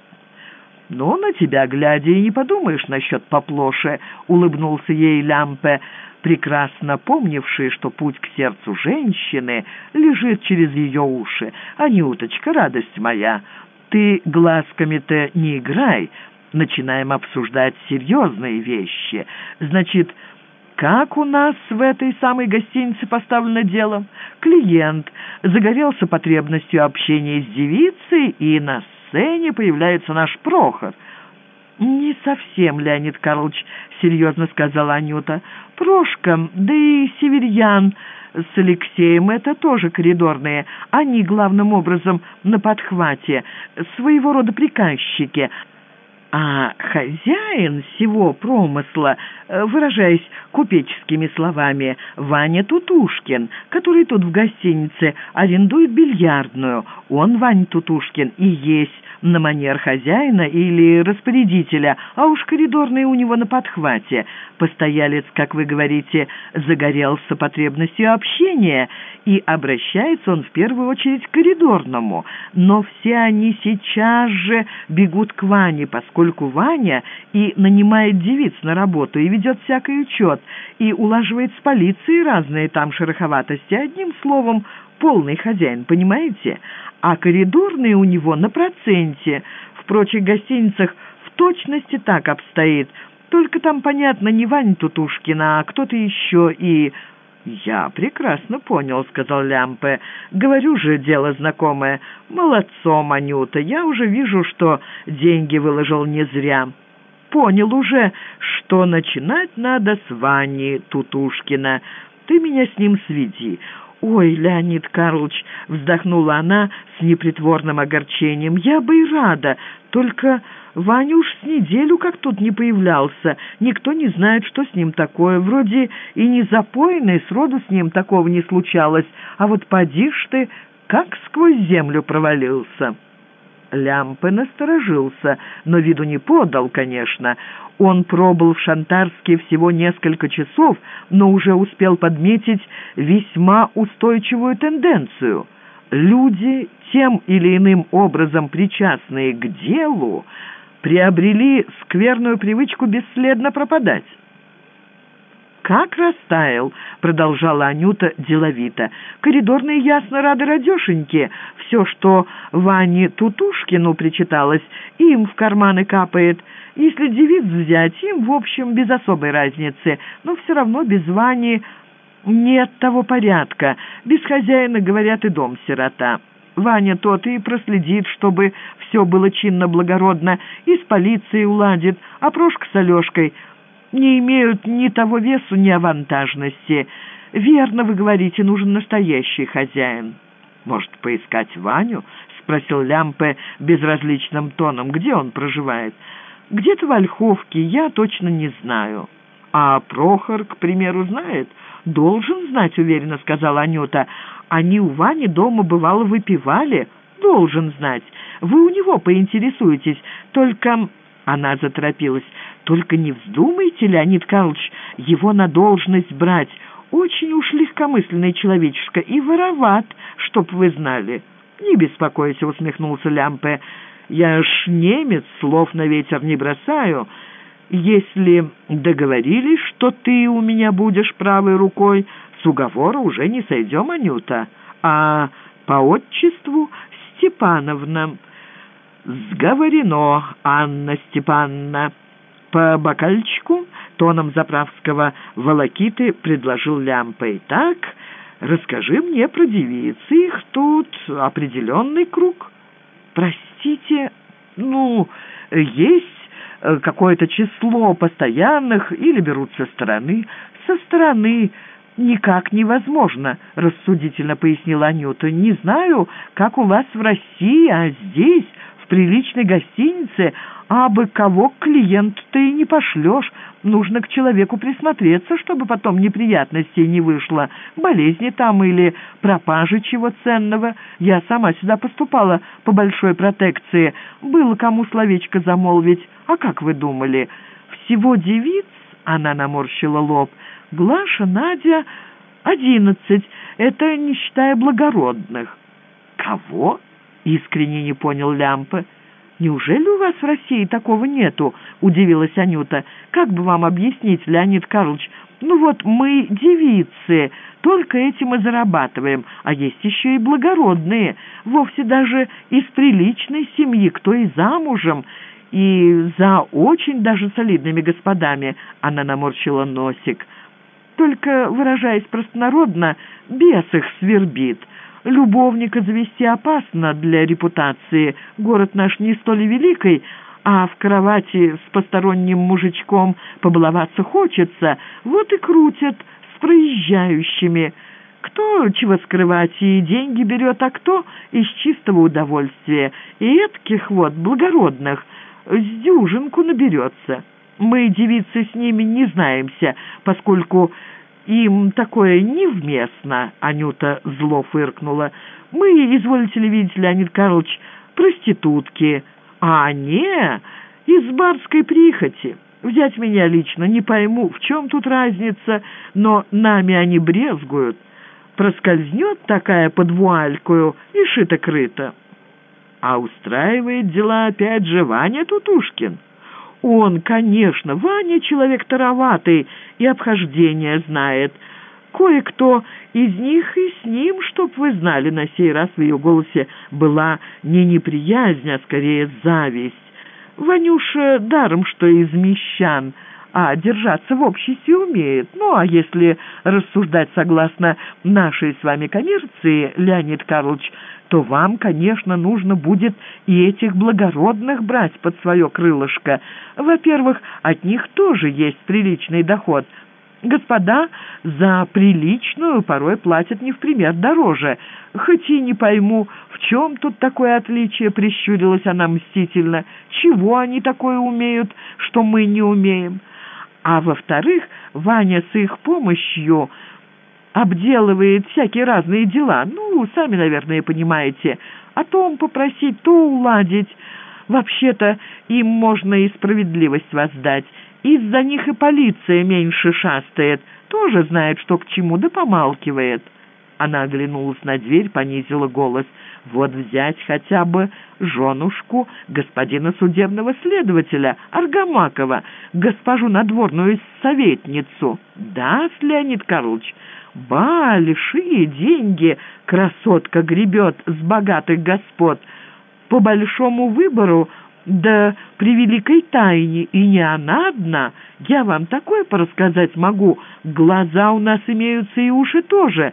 «Ну, на тебя глядя и не подумаешь насчет поплоше», — улыбнулся ей Лямпе, прекрасно помнивший, что путь к сердцу женщины лежит через ее уши. «Анюточка, радость моя, ты глазками-то не играй, начинаем обсуждать серьезные вещи. Значит, как у нас в этой самой гостинице поставлено дело? Клиент загорелся потребностью общения с девицей, и на сцене появляется наш Прохор. «Не совсем, Леонид Карлович», — серьезно сказала Анюта. «Прошка, да и Северьян с Алексеем — это тоже коридорные. Они, главным образом, на подхвате, своего рода приказчики». А хозяин всего промысла, э, выражаясь купеческими словами, Ваня Тутушкин, который тут в гостинице арендует бильярдную. Он, Ваня Тутушкин, и есть на манер хозяина или распорядителя, а уж коридорный у него на подхвате. Постоялец, как вы говорите, загорелся потребностью общения, и обращается он в первую очередь к коридорному. Но все они сейчас же бегут к Ване, поскольку Ваня и нанимает девиц на работу, и ведет всякий учет, и улаживает с полицией разные там шероховатости. Одним словом, полный хозяин, понимаете? А коридорные у него на проценте. В прочих гостиницах в точности так обстоит. Только там, понятно, не Вань Тутушкина, а кто-то еще и... «Я прекрасно понял», — сказал Лямпе. «Говорю же, дело знакомое. Молодцом, Анюта. Я уже вижу, что деньги выложил не зря. Понял уже, что начинать надо с Вани Тутушкина. Ты меня с ним сведи. «Ой, Леонид Карлович!» — вздохнула она с непритворным огорчением. «Я бы и рада, только Ваня уж с неделю как тут не появлялся. Никто не знает, что с ним такое. Вроде и не запойный, сроду с ним такого не случалось. А вот поди ж ты, как сквозь землю провалился». Лямпе насторожился, но виду не подал, конечно. Он пробыл в Шантарске всего несколько часов, но уже успел подметить весьма устойчивую тенденцию. Люди, тем или иным образом причастные к делу, приобрели скверную привычку бесследно пропадать. «Как растаял!» — продолжала Анюта деловито. «Коридорные ясно рады радешеньки. Все, что Ване Тутушкину причиталось, им в карманы капает. Если девиц взять, им, в общем, без особой разницы. Но все равно без Вани нет того порядка. Без хозяина, говорят, и дом сирота». Ваня тот и проследит, чтобы все было чинно-благородно, и с полицией уладит, а Прошка с Алешкой не имеют ни того весу, ни авантажности. Верно вы говорите, нужен настоящий хозяин. Может, поискать Ваню? Спросил Лямпе безразличным тоном. Где он проживает? Где-то в Ольховке, я точно не знаю. А Прохор, к примеру, знает? Должен знать, уверенно сказала Анюта. Они у Вани дома, бывало, выпивали. Должен знать. Вы у него поинтересуетесь. Только... Она заторопилась. Только не вздумайте, Леонид Карлович, его на должность брать. Очень уж легкомысленный человечишка и вороват, чтоб вы знали. Не беспокойся, усмехнулся Лямпе. Я ж немец, слов на ветер не бросаю. Если договорились, что ты у меня будешь правой рукой, с уговора уже не сойдем, Анюта. А по отчеству Степановна. «Сговорено, Анна Степановна». «По бокальчику?» — тоном заправского волокиты предложил Лямпой. «Так, расскажи мне про девиц. Их тут определенный круг». «Простите, ну, есть э, какое-то число постоянных или берут со стороны. Со стороны никак невозможно, рассудительно пояснила Анюта. Не знаю, как у вас в России, а здесь, в приличной гостинице, а бы кого клиент ты и не пошлешь. Нужно к человеку присмотреться, чтобы потом неприятностей не вышло. Болезни там или пропажи чего ценного. Я сама сюда поступала по большой протекции. Было кому словечко замолвить. А как вы думали? Всего девиц, она наморщила лоб, Глаша, Надя, одиннадцать. Это не считая благородных. Кого? Искренне не понял Лямпа. «Неужели у вас в России такого нету?» — удивилась Анюта. «Как бы вам объяснить, Леонид Карлович? Ну вот мы девицы, только этим и зарабатываем, а есть еще и благородные, вовсе даже из приличной семьи, кто и замужем, и за очень даже солидными господами». Она наморщила носик. «Только, выражаясь простонародно, бес их свербит». Любовника завести опасно для репутации. Город наш не столь великий, а в кровати с посторонним мужичком побаловаться хочется. Вот и крутят с проезжающими. Кто чего скрывать и деньги берет, а кто из чистого удовольствия. И этких вот, благородных, с дюжинку наберется. Мы, девицы, с ними не знаемся, поскольку им такое невместно, — Анюта зло фыркнула. Мы, изволите ли видеть, Леонид Карлович, проститутки, а они из барской прихоти. Взять меня лично не пойму, в чем тут разница, но нами они брезгуют. Проскользнет такая под вуалькою и шито-крыто. А устраивает дела опять же Ваня Тутушкин. Он, конечно, Ваня человек тароватый и обхождение знает. Кое-кто из них и с ним, чтоб вы знали, на сей раз в ее голосе была не неприязнь, а скорее зависть. Ванюша даром, что из мещан, а держаться в обществе умеет. Ну, а если рассуждать согласно нашей с вами коммерции, Леонид Карлович, то вам, конечно, нужно будет и этих благородных брать под свое крылышко. Во-первых, от них тоже есть приличный доход. Господа за приличную порой платят не в пример дороже. Хоть и не пойму, в чем тут такое отличие, прищурилась она мстительно. Чего они такое умеют, что мы не умеем? А во-вторых, Ваня с их помощью обделывает всякие разные дела. Ну, сами, наверное, понимаете. О том попросить, то уладить. Вообще-то им можно и справедливость воздать. Из-за них и полиция меньше шастает. Тоже знает, что к чему, да помалкивает. Она оглянулась на дверь, понизила голос. «Вот взять хотя бы женушку господина судебного следователя Аргамакова, госпожу надворную советницу». «Да, Леонид Карлович?» Большие деньги красотка гребет с богатых господ. По большому выбору, да при великой тайне, и не она одна. Я вам такое порассказать могу. Глаза у нас имеются и уши тоже.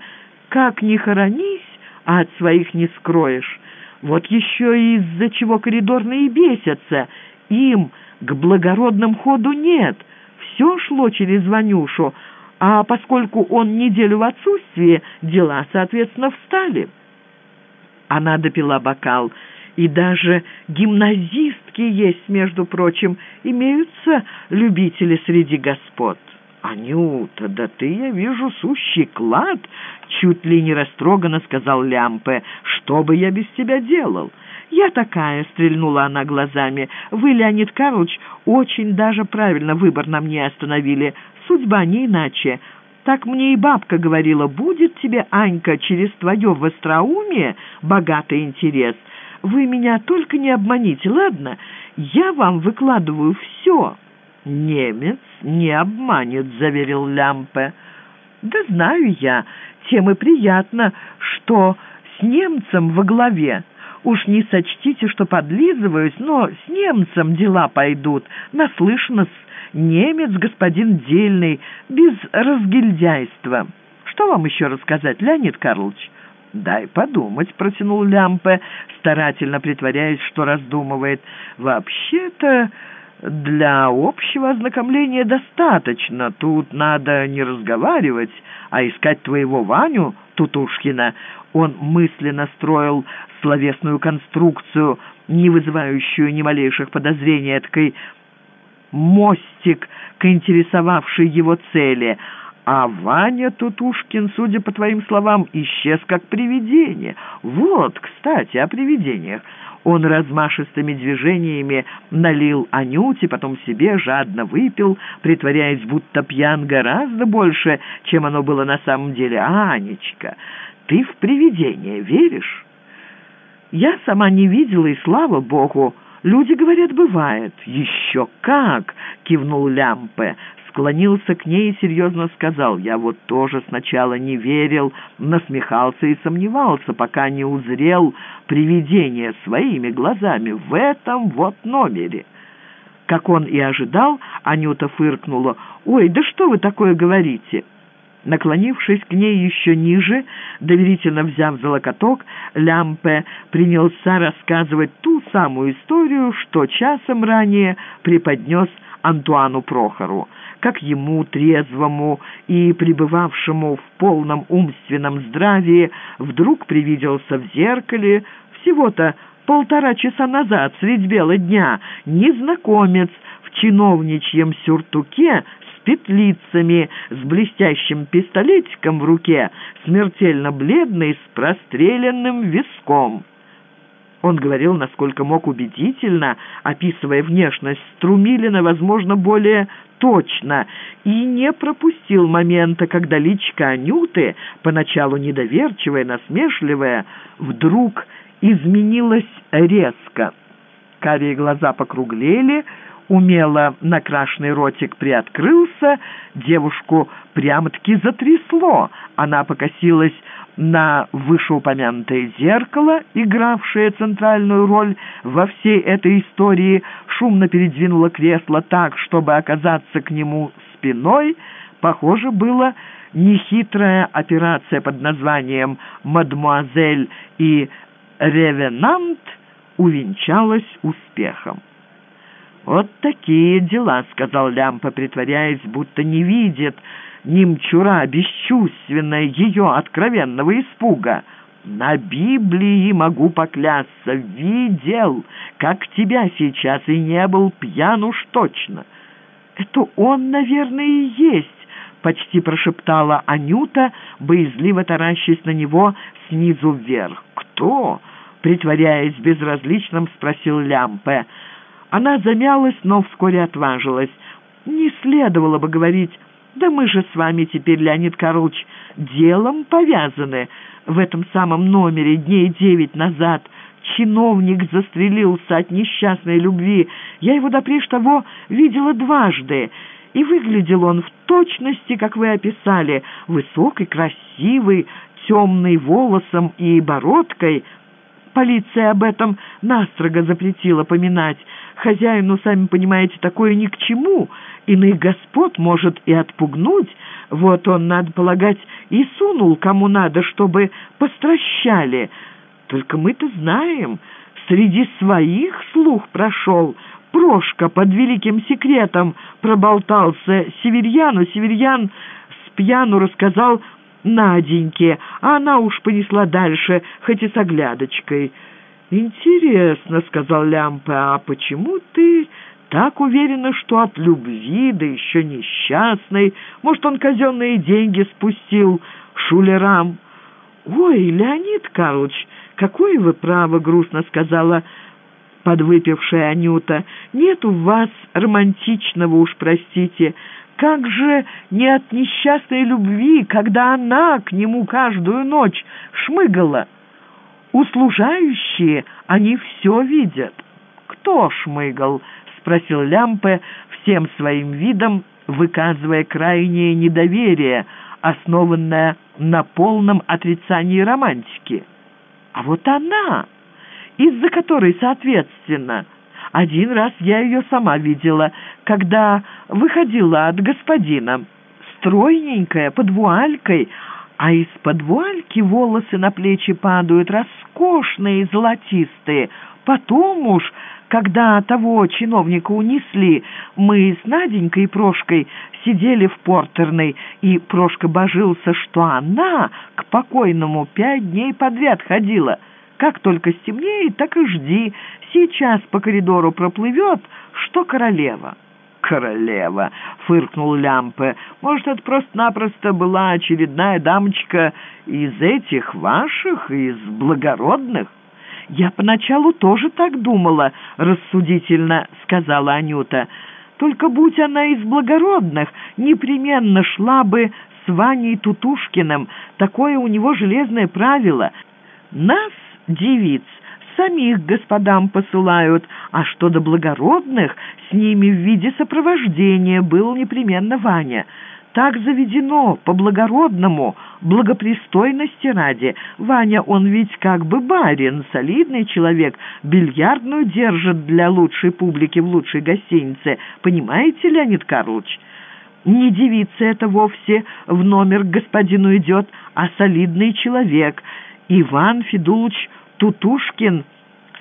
Как ни хоронись, а от своих не скроешь. Вот еще из-за чего коридорные бесятся. Им к благородным ходу нет. Все шло через Ванюшу, а поскольку он неделю в отсутствии, дела, соответственно, встали. Она допила бокал. И даже гимназистки есть, между прочим, имеются любители среди господ. «Анюта, да ты, я вижу, сущий клад!» — чуть ли не растроганно сказал Лямпе. «Что бы я без тебя делал?» «Я такая», — стрельнула она глазами. «Вы, Леонид Карлович, очень даже правильно выбор на мне остановили. Судьба не иначе. Так мне и бабка говорила, будет тебе, Анька, через твое востроумие богатый интерес. Вы меня только не обманите, ладно? Я вам выкладываю все». «Немец не обманет», — заверил Лямпе. «Да знаю я, тем и приятно, что с немцем во главе. Уж не сочтите, что подлизываюсь, но с немцем дела пойдут. Наслышно немец господин дельный, без разгильдяйства. Что вам еще рассказать, Леонид Карлович?» «Дай подумать», — протянул Лямпе, старательно притворяясь, что раздумывает. «Вообще-то для общего ознакомления достаточно. Тут надо не разговаривать, а искать твоего Ваню Тутушкина». Он мысленно строил словесную конструкцию, не вызывающую ни малейших подозрений, такой мостик к интересовавшей его цели — а Ваня Тутушкин, судя по твоим словам, исчез как привидение. Вот, кстати, о привидениях. Он размашистыми движениями налил Анюте, потом себе жадно выпил, притворяясь, будто пьян гораздо больше, чем оно было на самом деле. «Анечка, ты в привидение веришь?» «Я сама не видела, и слава богу!» «Люди говорят, бывает». «Еще как!» — кивнул Лямпе склонился к ней и серьезно сказал, «Я вот тоже сначала не верил, насмехался и сомневался, пока не узрел привидение своими глазами в этом вот номере». Как он и ожидал, Анюта фыркнула, «Ой, да что вы такое говорите?» Наклонившись к ней еще ниже, доверительно взяв за локоток, Лямпе принялся рассказывать ту самую историю, что часом ранее преподнес Антуану Прохору. Как ему, трезвому и пребывавшему в полном умственном здравии, вдруг привиделся в зеркале всего-то полтора часа назад, средь бела дня, незнакомец в чиновничьем сюртуке петлицами, с блестящим пистолетиком в руке, смертельно бледный, с простреленным виском. Он говорил, насколько мог убедительно, описывая внешность Струмилина, возможно, более точно, и не пропустил момента, когда личка Анюты, поначалу недоверчивая, насмешливая, вдруг изменилась резко. Карие глаза покруглели, умело накрашенный ротик приоткрылся, девушку прямо-таки затрясло. Она покосилась на вышеупомянутое зеркало, игравшее центральную роль во всей этой истории, шумно передвинула кресло так, чтобы оказаться к нему спиной, похоже, было нехитрая операция под названием «Мадмуазель» и «Ревенант» увенчалась успехом. «Вот такие дела», — сказал Лямпа, притворяясь, будто не видит, — немчура бесчувственная ее откровенного испуга. На Библии могу поклясться, видел, как тебя сейчас и не был пьян уж точно. Это он, наверное, и есть, почти прошептала Анюта, боязливо таращась на него снизу вверх. Кто? Притворяясь безразличным, спросил Лямпе. Она замялась, но вскоре отважилась. Не следовало бы говорить да мы же с вами теперь, Леонид Карлович, делом повязаны. В этом самом номере дней девять назад чиновник застрелился от несчастной любви. Я его допреж того видела дважды, и выглядел он в точности, как вы описали, высокий, красивый, темный волосом и бородкой. Полиция об этом настрого запретила поминать. Хозяину, сами понимаете, такое ни к чему — иных господ может и отпугнуть. Вот он, надо полагать, и сунул кому надо, чтобы постращали. Только мы-то знаем, среди своих слух прошел. Прошка под великим секретом проболтался Северьяну. Северьян с пьяну рассказал Наденьке, а она уж понесла дальше, хоть и с оглядочкой. «Интересно», — сказал Лямпа, — «а почему ты так уверена, что от любви, да еще несчастной. Может, он казенные деньги спустил шулерам. «Ой, Леонид Карлович, какое вы право!» — грустно сказала подвыпившая Анюта. «Нет у вас романтичного, уж простите. Как же не от несчастной любви, когда она к нему каждую ночь шмыгала? Услужающие, они все видят». «Кто шмыгал?» спросил Лямпе, всем своим видом выказывая крайнее недоверие, основанное на полном отрицании романтики. А вот она, из-за которой, соответственно, один раз я ее сама видела, когда выходила от господина, стройненькая, под вуалькой, а из-под вуальки волосы на плечи падают, роскошные, золотистые. Потом уж, когда того чиновника унесли, мы с Наденькой и Прошкой сидели в портерной, и Прошка божился, что она к покойному пять дней подряд ходила. Как только стемнеет, так и жди. Сейчас по коридору проплывет, что королева» королева!» — фыркнул Лямпе. «Может, это просто-напросто была очередная дамочка из этих ваших, из благородных?» «Я поначалу тоже так думала», — рассудительно сказала Анюта. «Только будь она из благородных, непременно шла бы с Ваней Тутушкиным. Такое у него железное правило. Нас, девиц, самих господам посылают, а что до благородных, с ними в виде сопровождения был непременно Ваня. Так заведено, по-благородному, благопристойности ради. Ваня, он ведь как бы барин, солидный человек, бильярдную держит для лучшей публики в лучшей гостинице. Понимаете, Леонид Карлович?» Не девица это вовсе в номер к господину идет, а солидный человек. Иван Федулович Тутушкин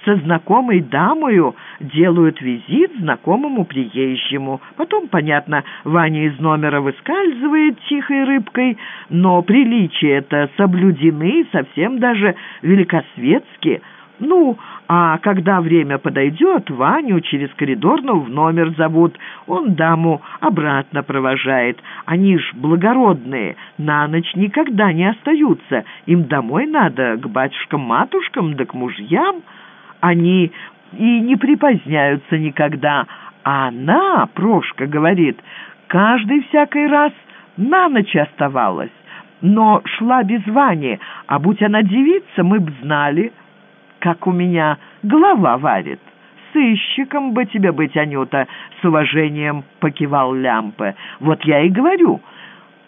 со знакомой дамою делают визит знакомому приезжему. Потом, понятно, Ваня из номера выскальзывает тихой рыбкой, но приличия-то соблюдены совсем даже великосветски. Ну, а когда время подойдет, Ваню через коридорную в номер зовут. Он даму обратно провожает. Они ж благородные, на ночь никогда не остаются. Им домой надо, к батюшкам-матушкам да к мужьям. Они и не припоздняются никогда. А она, Прошка, говорит, каждый всякий раз на ночь оставалась. Но шла без Вани, а будь она девица, мы б знали, как у меня голова варит. Сыщиком бы тебе быть, Анюта, с уважением покивал Лямпе. Вот я и говорю,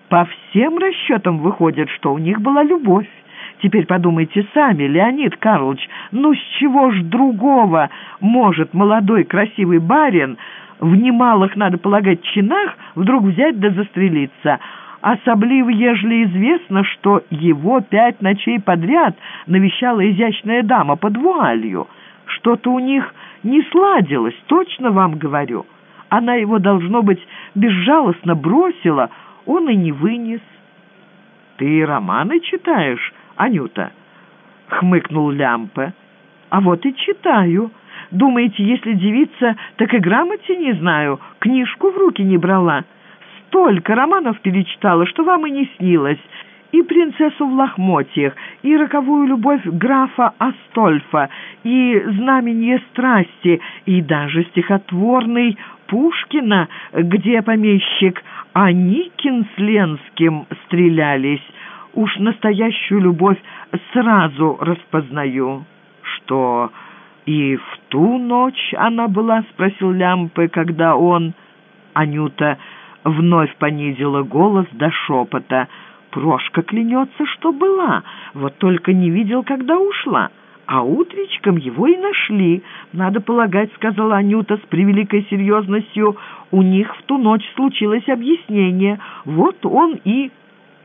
по всем расчетам выходит, что у них была любовь. Теперь подумайте сами, Леонид Карлович, ну с чего ж другого может молодой красивый барин в немалых, надо полагать, чинах вдруг взять да застрелиться? Особливо, ежели известно, что его пять ночей подряд навещала изящная дама под вуалью. Что-то у них не сладилось, точно вам говорю. Она его, должно быть, безжалостно бросила, он и не вынес. «Ты романы читаешь?» Анюта?» — хмыкнул Лямпе. «А вот и читаю. Думаете, если девица, так и грамоте не знаю, книжку в руки не брала. Столько романов перечитала, что вам и не снилось. И принцессу в лохмотьях, и роковую любовь графа Астольфа, и знамение страсти, и даже стихотворный Пушкина, где помещик Аникин с Ленским стрелялись» уж настоящую любовь сразу распознаю. Что и в ту ночь она была, спросил Лямпы, когда он... Анюта вновь понизила голос до шепота. Прошка клянется, что была, вот только не видел, когда ушла. А утречком его и нашли. Надо полагать, сказала Анюта с превеликой серьезностью, у них в ту ночь случилось объяснение. Вот он и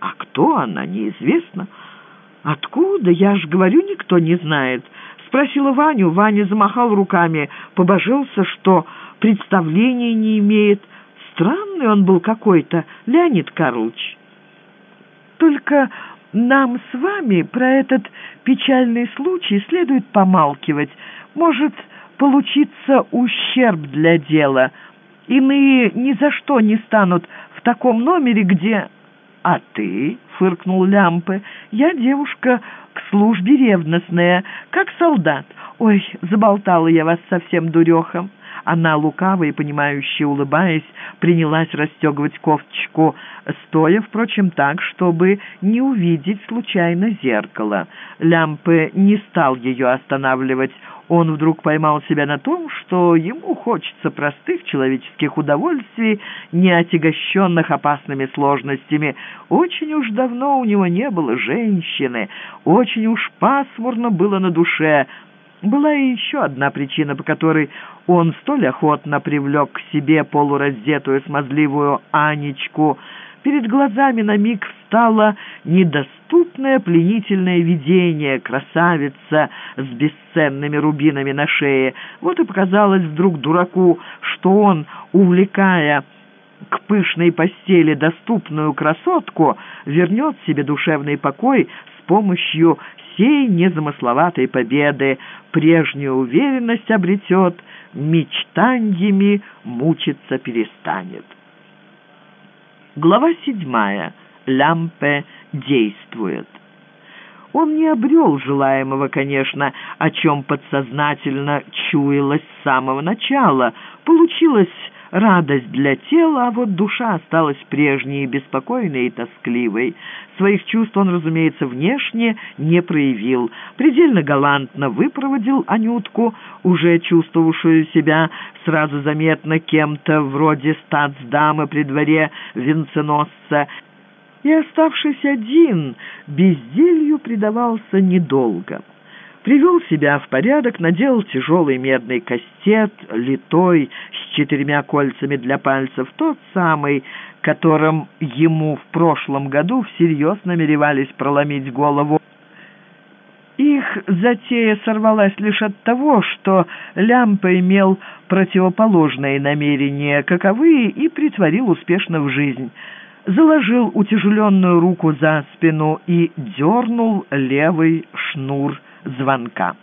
а кто она, неизвестно. Откуда? Я ж говорю, никто не знает. Спросила Ваню. Ваня замахал руками, побожился, что представления не имеет. Странный он был какой-то, Леонид Карлович. Только нам с вами про этот печальный случай следует помалкивать. Может получиться ущерб для дела. Иные ни за что не станут в таком номере, где... «А ты?» — фыркнул Лямпе. «Я девушка к службе ревностная, как солдат. Ой, заболтала я вас совсем дурехом». Она, лукаво и понимающе улыбаясь, принялась расстегивать кофточку, стоя, впрочем, так, чтобы не увидеть случайно зеркало. Лямпе не стал ее останавливать. Он вдруг поймал себя на том, что ему хочется простых человеческих удовольствий, не отягощенных опасными сложностями. Очень уж давно у него не было женщины, очень уж пасмурно было на душе. Была и еще одна причина, по которой он столь охотно привлек к себе полураздетую смазливую Анечку. Перед глазами на миг встало недоступное пленительное видение, красавица с бесценными рубинами на шее. Вот и показалось вдруг дураку, что он, увлекая к пышной постели доступную красотку, вернет себе душевный покой с помощью сей незамысловатой победы, прежнюю уверенность обретет, мечтаньями мучиться перестанет. Глава седьмая. Лямпе действует. Он не обрел желаемого, конечно, о чем подсознательно чуялось с самого начала. Получилось радость для тела, а вот душа осталась прежней, беспокойной и тоскливой. Своих чувств он, разумеется, внешне не проявил. Предельно галантно выпроводил Анютку, уже чувствовавшую себя сразу заметно кем-то вроде статсдамы при дворе венценосца, и, оставшись один, безделью предавался недолго привел себя в порядок, надел тяжелый медный кастет, литой, с четырьмя кольцами для пальцев, тот самый, которым ему в прошлом году всерьез намеревались проломить голову. Их затея сорвалась лишь от того, что Лямпа имел противоположные намерения, каковые и притворил успешно в жизнь. Заложил утяжеленную руку за спину и дернул левый шнур звонка.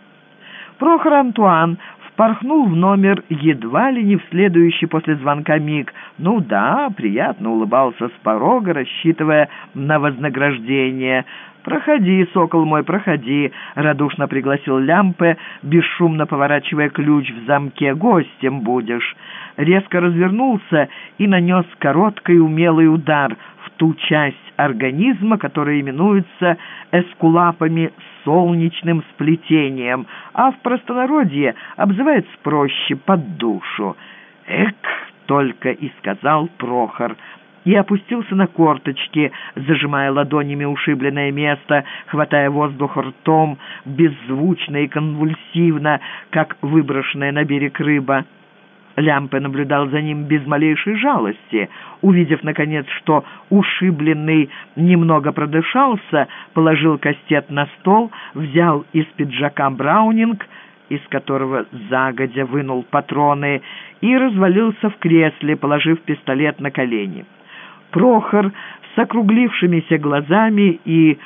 Прохор Антуан впорхнул в номер едва ли не в следующий после звонка миг. Ну да, приятно улыбался с порога, рассчитывая на вознаграждение. «Проходи, сокол мой, проходи», — радушно пригласил Лямпе, бесшумно поворачивая ключ в замке. «Гостем будешь». Резко развернулся и нанес короткий умелый удар в ту часть организма, которая именуется эскулапами солнечным сплетением, а в простонародье обзывается проще под душу. «Эк!» — только и сказал Прохор — и опустился на корточки, зажимая ладонями ушибленное место, хватая воздух ртом, беззвучно и конвульсивно, как выброшенная на берег рыба. Лямпе наблюдал за ним без малейшей жалости. Увидев, наконец, что ушибленный немного продышался, положил кастет на стол, взял из пиджака браунинг, из которого загодя вынул патроны, и развалился в кресле, положив пистолет на колени. Прохор с округлившимися глазами и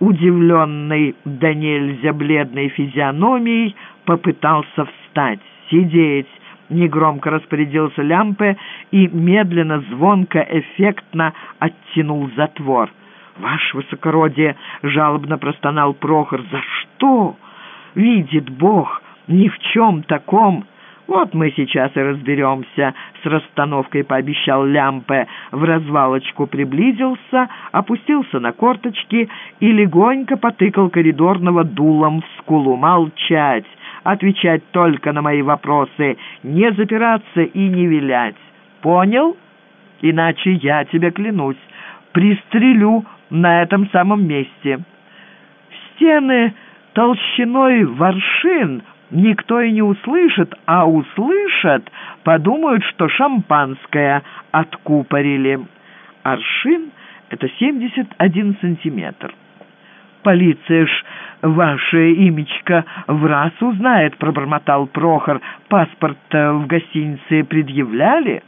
удивленной до нельзя бледной физиономией попытался встать, сидеть, негромко распорядился Лямпе и медленно, звонко, эффектно оттянул затвор. «Ваше высокородие!» — жалобно простонал Прохор. «За что? Видит Бог, ни в чем таком!» «Вот мы сейчас и разберемся», — с расстановкой пообещал Лямпе. В развалочку приблизился, опустился на корточки и легонько потыкал коридорного дулом в скулу. «Молчать! Отвечать только на мои вопросы! Не запираться и не вилять! Понял? Иначе я тебе клянусь, пристрелю на этом самом месте!» Стены толщиной воршин никто и не услышит, а услышат, подумают, что шампанское откупорили. Аршин — это 71 сантиметр. «Полиция ж ваше имечко в раз узнает», — пробормотал Прохор. «Паспорт в гостинице предъявляли?»